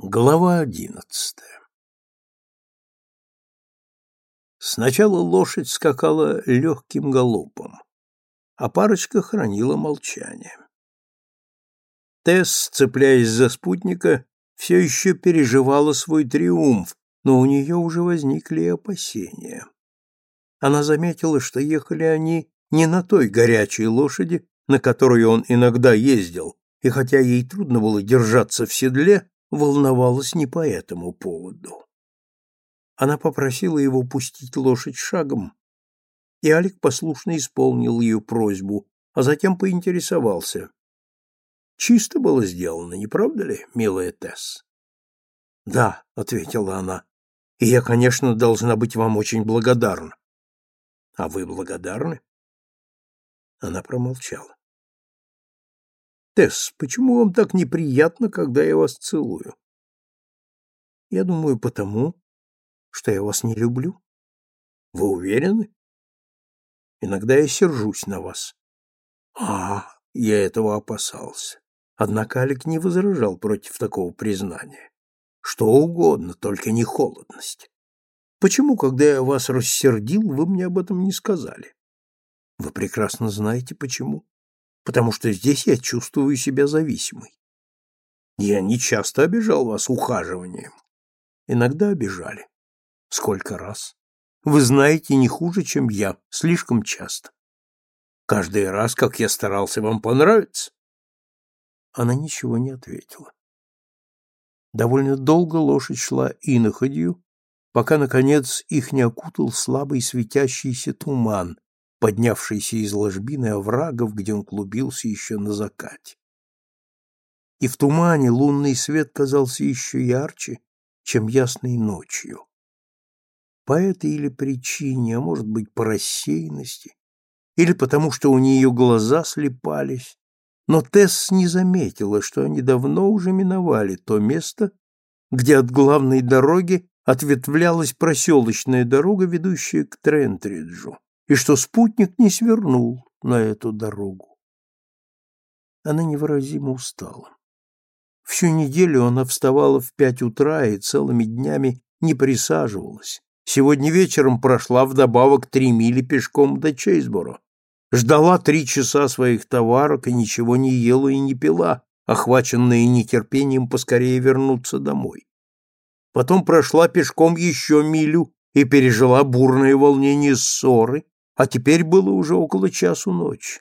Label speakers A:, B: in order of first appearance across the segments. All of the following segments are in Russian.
A: Глава одиннадцатая Сначала лошадь скакала легким галопом, а парочка хранила молчание. Тесс, цепляясь за спутника, все еще переживала свой триумф, но у нее уже возникли опасения. Она заметила, что ехали они не на той горячей лошади, на которой он иногда ездил, и хотя ей трудно было держаться в седле, волновалась не по этому поводу. Она попросила его пустить лошадь шагом, и Алик послушно исполнил ее просьбу, а затем поинтересовался. «Чисто было сделано, не правда ли, милая Тесс?» «Да», — ответила она, — «и я, конечно, должна быть вам очень благодарна». «А вы благодарны?» Она промолчала. Тесс, почему вам так неприятно, когда я вас целую? Я думаю, потому, что я вас не люблю. Вы уверены? Иногда я сержусь на вас. А, я этого опасался. Однако Алик не возражал против такого признания. Что угодно, только не холодность. Почему, когда я вас рассердил, вы мне об этом не сказали? Вы прекрасно знаете, почему потому что здесь я чувствую себя зависимой. Я не часто обижал вас ухаживанием. Иногда обижали. Сколько раз? Вы знаете не хуже, чем я, слишком часто. Каждый раз, как я старался вам понравиться. Она ничего не ответила. Довольно долго лошадь шла иноходью, пока, наконец, их не окутал слабый светящийся туман, поднявшийся из ложбины оврагов, где он клубился еще на закате. И в тумане лунный свет казался еще ярче, чем ясной ночью. По этой или причине, а может быть, по рассеянности, или потому что у нее глаза слепались, но Тесс не заметила, что они давно уже миновали то место, где от главной дороги ответвлялась проселочная дорога, ведущая к Трентриджу и что спутник не свернул на эту дорогу. Она невыразимо устала. Всю неделю она вставала в пять утра и целыми днями не присаживалась. Сегодня вечером прошла вдобавок три мили пешком до Чейзборо. Ждала три часа своих товарок и ничего не ела и не пила, охваченная нетерпением поскорее вернуться домой. Потом прошла пешком еще милю и пережила бурное волнение ссоры, а теперь было уже около часу ночи.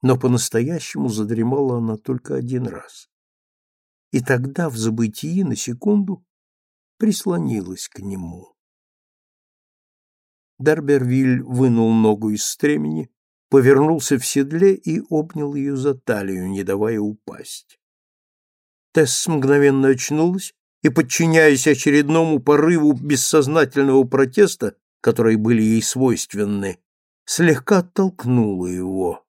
A: Но по-настоящему задремала она только один раз. И тогда в забытии на секунду прислонилась к нему. Дарбервиль вынул ногу из стремени, повернулся в седле и обнял ее за талию, не давая упасть. Тесс мгновенно очнулась и, подчиняясь очередному порыву бессознательного протеста, которые были ей свойственны, слегка оттолкнула его.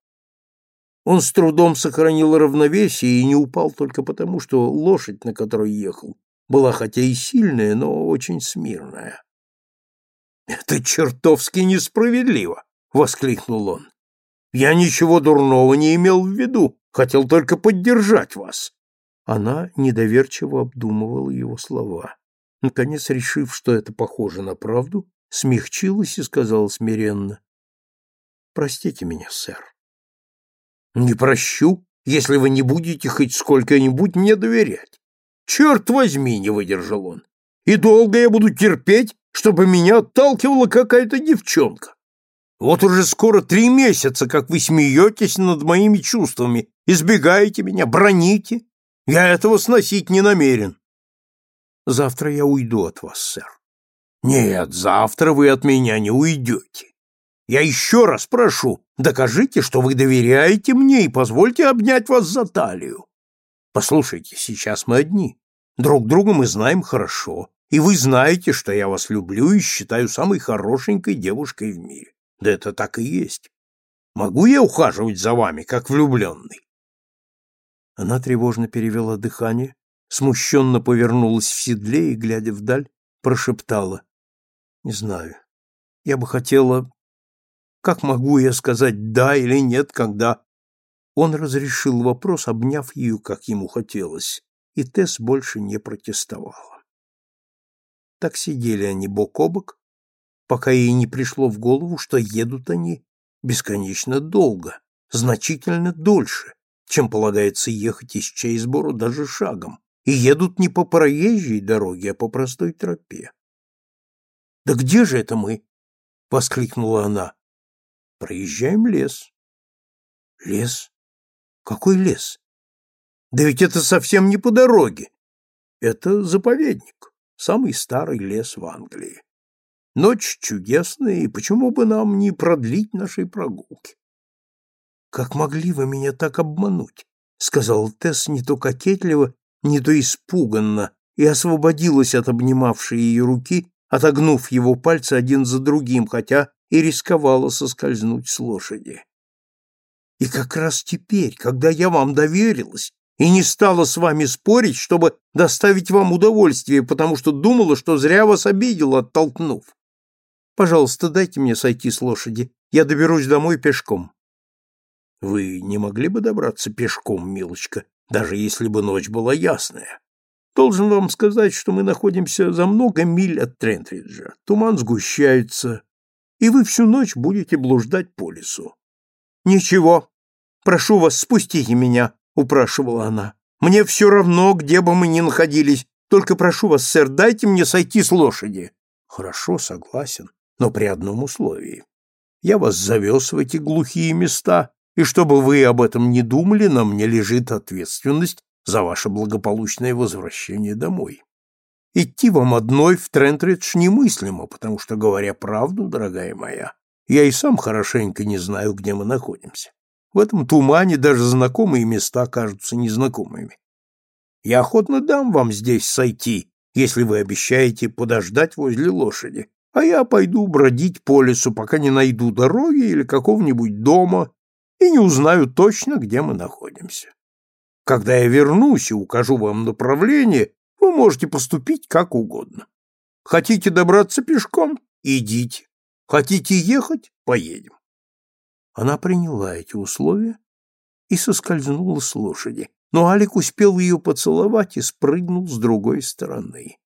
A: Он с трудом сохранил равновесие и не упал только потому, что лошадь, на которой ехал, была хотя и сильная, но очень смирная. «Это чертовски несправедливо!» — воскликнул он. «Я ничего дурного не имел в виду, хотел только поддержать вас». Она недоверчиво обдумывала его слова. Наконец, решив, что это похоже на правду, смягчилась и сказала смиренно. «Простите меня, сэр». «Не прощу, если вы не будете хоть сколько-нибудь мне доверять. Черт возьми!» — не выдержал он. «И долго я буду терпеть, чтобы меня отталкивала какая-то девчонка. Вот уже скоро три месяца, как вы смеетесь над моими чувствами, избегаете меня, броните. Я этого сносить не намерен. Завтра я уйду от вас, сэр. Нет, завтра вы от меня не уйдете. Я еще раз прошу, докажите, что вы доверяете мне и позвольте обнять вас за талию. Послушайте, сейчас мы одни. Друг друга мы знаем хорошо, и вы знаете, что я вас люблю и считаю самой хорошенькой девушкой в мире. Да это так и есть. Могу я ухаживать за вами, как влюбленный?» Она тревожно перевела дыхание, смущенно повернулась в седле и, глядя вдаль, прошептала. Не знаю. Я бы хотела... Как могу я сказать «да» или «нет», когда... Он разрешил вопрос, обняв ее, как ему хотелось, и Тесс больше не протестовала. Так сидели они бок о бок, пока ей не пришло в голову, что едут они бесконечно долго, значительно дольше, чем полагается ехать из Чейсбору даже шагом, и едут не по проезжей дороге, а по простой тропе. «Да где же это мы?» — воскликнула она. «Проезжаем лес». «Лес? Какой лес?» «Да ведь это совсем не по дороге. Это заповедник, самый старый лес в Англии. Ночь чудесная, и почему бы нам не продлить нашей прогулки?» «Как могли вы меня так обмануть?» — сказал Тесс не то кокетливо, не то испуганно, и освободилась от обнимавшей ее руки, отогнув его пальцы один за другим, хотя и рисковала соскользнуть с лошади. И как раз теперь, когда я вам доверилась и не стала с вами спорить, чтобы доставить вам удовольствие, потому что думала, что зря вас обидела, оттолкнув. Пожалуйста, дайте мне сойти с лошади. Я доберусь домой пешком. Вы не могли бы добраться пешком, милочка, даже если бы ночь была ясная. Должен вам сказать, что мы находимся за много миль от Трентриджа. Туман сгущается, и вы всю ночь будете блуждать по лесу. Ничего. Прошу вас, спустите меня, упрашивала она. Мне все равно, где бы мы ни находились. Только прошу вас, сэр, дайте мне сойти с лошади. Хорошо, согласен, но при одном условии. Я вас завез в эти глухие места, и чтобы вы об этом не думали, на мне лежит ответственность за ваше благополучное возвращение домой. Идти вам одной в Трентридж немыслимо, потому что, говоря правду, дорогая моя, я и сам хорошенько не знаю, где мы находимся. В этом тумане даже знакомые места кажутся незнакомыми. Я охотно дам вам здесь сойти, если вы обещаете подождать возле лошади, а я пойду бродить по лесу, пока не найду дороги или какого-нибудь дома, и не узнаю точно, где мы находимся. Когда я вернусь и укажу вам направление, вы можете поступить как угодно. Хотите добраться пешком – идите. Хотите ехать – поедем. Она приняла эти условия и соскользнула с лошади, но Алик успел ее поцеловать и спрыгнул с другой стороны.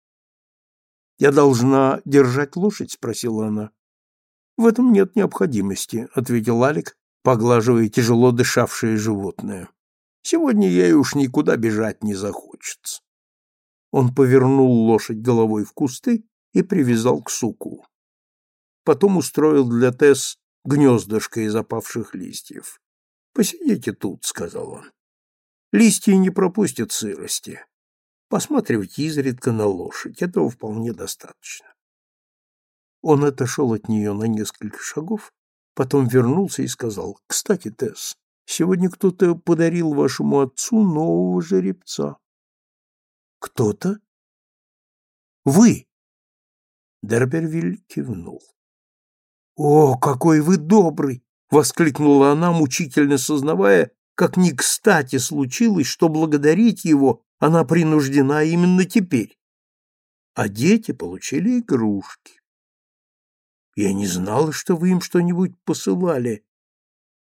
A: «Я должна держать лошадь?» – спросила она. «В этом нет необходимости», – ответил Алик, поглаживая тяжело дышавшее животное. Сегодня ей уж никуда бежать не захочется. Он повернул лошадь головой в кусты и привязал к суку. Потом устроил для Тесс гнездышко из опавших листьев. «Посидите тут», — сказал он. «Листья не пропустят сырости. Посматривайте изредка на лошадь, этого вполне достаточно». Он отошел от нее на несколько шагов Потом вернулся и сказал, «Кстати, Тесс, сегодня кто-то подарил вашему отцу нового жеребца». «Кто-то?» «Вы!» Дербервиль кивнул. «О, какой вы добрый!» — воскликнула она, мучительно сознавая, как не кстати случилось, что благодарить его она принуждена именно теперь. А дети получили игрушки. Я не знала, что вы им что-нибудь посылали,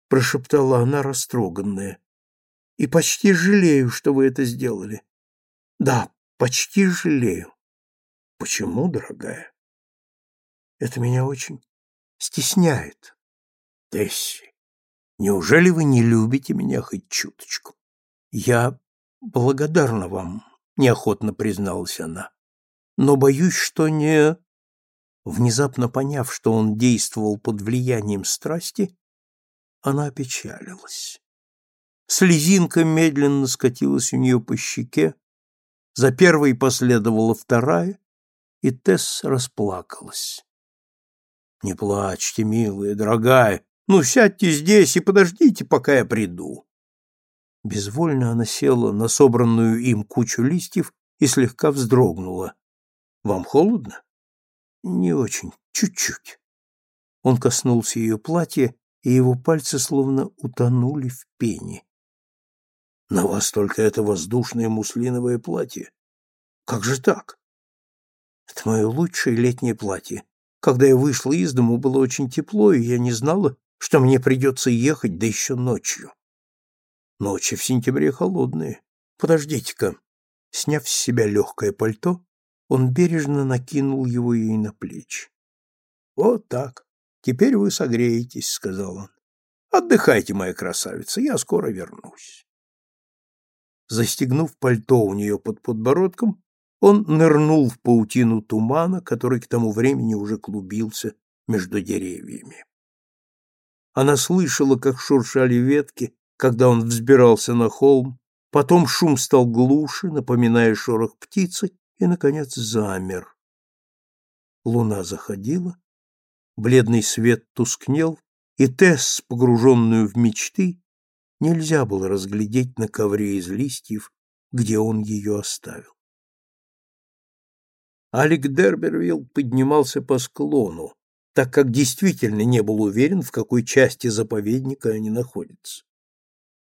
A: прошептала она растроганная. И почти жалею, что вы это сделали. Да, почти жалею. Почему, дорогая? Это меня очень стесняет. Тесси, неужели вы не любите меня хоть чуточку? Я благодарна вам, неохотно призналась она. Но боюсь, что не Внезапно поняв, что он действовал под влиянием страсти, она опечалилась. Слезинка медленно скатилась у нее по щеке, за первой последовала вторая, и Тесс расплакалась. «Не плачьте, милая, дорогая, ну сядьте здесь и подождите, пока я приду». Безвольно она села на собранную им кучу листьев и слегка вздрогнула. «Вам холодно?» Не очень, чуть-чуть. Он коснулся ее платья, и его пальцы словно утонули в пене. На вас только это воздушное муслиновое платье. Как же так? Это мое лучшее летнее платье. Когда я вышла из дому, было очень тепло, и я не знала, что мне придется ехать, да еще ночью. Ночи в сентябре холодные. Подождите-ка. Сняв с себя легкое пальто, он бережно накинул его ей на плечи. «Вот так. Теперь вы согреетесь», — сказал он. «Отдыхайте, моя красавица, я скоро вернусь». Застегнув пальто у нее под подбородком, он нырнул в паутину тумана, который к тому времени уже клубился между деревьями. Она слышала, как шуршали ветки, когда он взбирался на холм, потом шум стал глуше, напоминая шорох птицы, и, наконец, замер. Луна заходила, бледный свет тускнел, и Тесс, погруженную в мечты, нельзя было разглядеть на ковре из листьев, где он ее оставил. Алик Дербервилл поднимался по склону, так как действительно не был уверен, в какой части заповедника они находятся.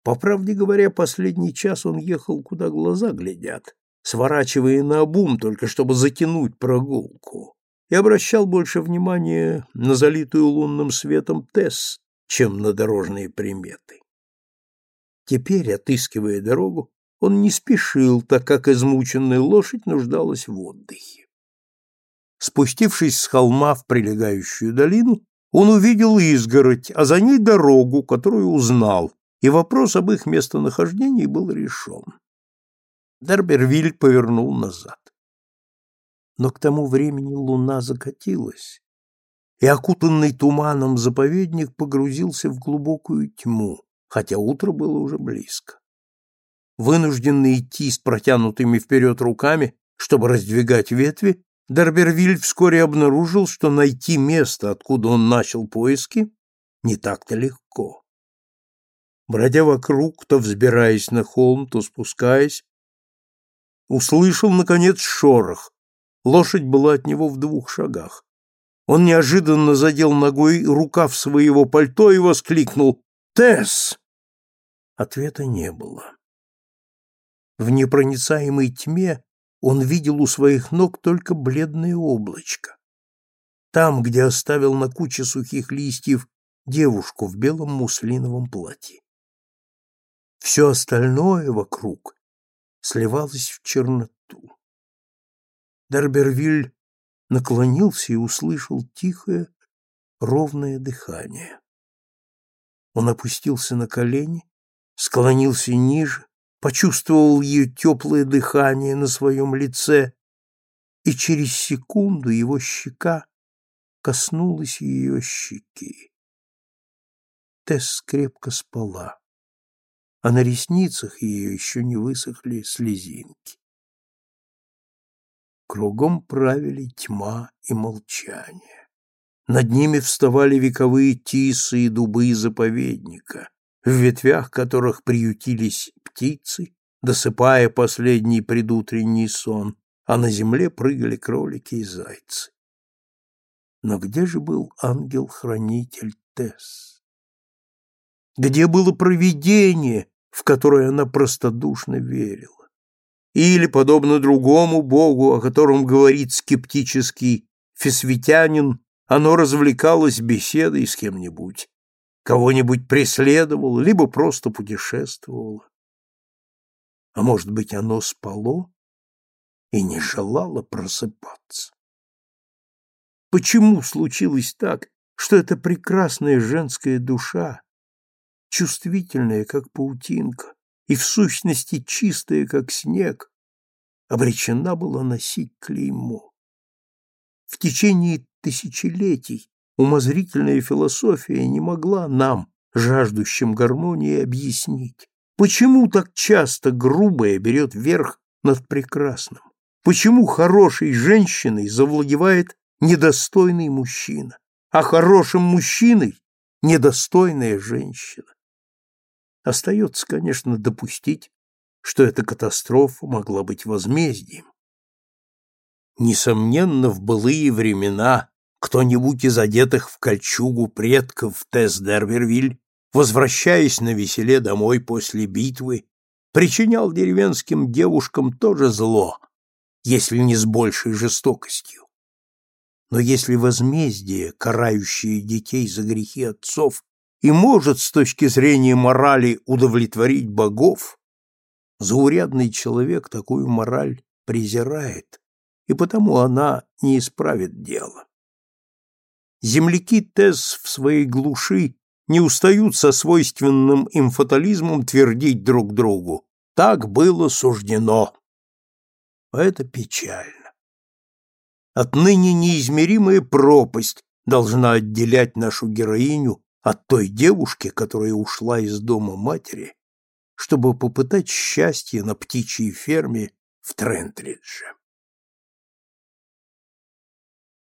A: По правде говоря, последний час он ехал, куда глаза глядят, сворачивая на обум, только чтобы затянуть прогулку, и обращал больше внимания на залитую лунным светом Тесс, чем на дорожные приметы. Теперь, отыскивая дорогу, он не спешил, так как измученная лошадь нуждалась в отдыхе. Спустившись с холма в прилегающую долину, он увидел изгородь, а за ней дорогу, которую узнал, и вопрос об их местонахождении был решен. Дербервиль повернул назад. Но к тому времени луна закатилась, и окутанный туманом заповедник погрузился в глубокую тьму, хотя утро было уже близко. Вынужденный идти с протянутыми вперед руками, чтобы раздвигать ветви, Дербервиль вскоре обнаружил, что найти место, откуда он начал поиски, не так-то легко. Бродя вокруг, то взбираясь на холм, то спускаясь, услышал, наконец, шорох. Лошадь была от него в двух шагах. Он неожиданно задел ногой рукав своего пальто и воскликнул «Тесс!». Ответа не было. В непроницаемой тьме он видел у своих ног только бледное облачко. Там, где оставил на куче сухих листьев девушку в белом муслиновом платье. Все остальное вокруг сливалось в черноту. Дарбервиль наклонился и услышал тихое, ровное дыхание. Он опустился на колени, склонился ниже, почувствовал ее теплое дыхание на своем лице, и через секунду его щека коснулась ее щеки. Тесс крепко спала, а на ресницах ее еще не высохли слезинки. Кругом правили тьма и молчание. Над ними вставали вековые тисы и дубы заповедника, в ветвях которых приютились птицы, досыпая последний предутренний сон, а на земле прыгали кролики и зайцы. Но где же был ангел-хранитель Тесс? Где было провидение, в которое она простодушно верила? Или, подобно другому богу, о котором говорит скептический фесвитянин, оно развлекалось беседой с кем-нибудь, кого-нибудь преследовало, либо просто путешествовало. А может быть, оно спало и не желало просыпаться? Почему случилось так, что эта прекрасная женская душа, чувствительная, как паутинка, и в сущности чистая, как снег, обречена была носить клеймо? В течение тысячелетий умозрительная философия не могла нам, жаждущим гармонии, объяснить, почему так часто грубое берет верх над прекрасным, почему хорошей женщиной завладевает недостойный мужчина, а хорошим мужчиной недостойная женщина. Остается, конечно, допустить, что эта катастрофа могла быть возмездием. Несомненно, в былые времена кто-нибудь из одетых в кольчугу предков Тесс-Дервервиль, возвращаясь на веселе домой после битвы, причинял деревенским девушкам тоже зло, если не с большей жестокостью. Но если возмездие, карающее детей за грехи отцов, и может с точки зрения морали удовлетворить богов, Заурядный человек такую мораль презирает, и потому она не исправит дело. Земляки Тесс в своей глуши не устают со свойственным им фатализмом твердить друг другу «так было суждено». А это печально. Отныне неизмеримая пропасть должна отделять нашу героиню от той девушки, которая ушла из дома матери, чтобы попытать счастье на птичьей ферме в Трентридже.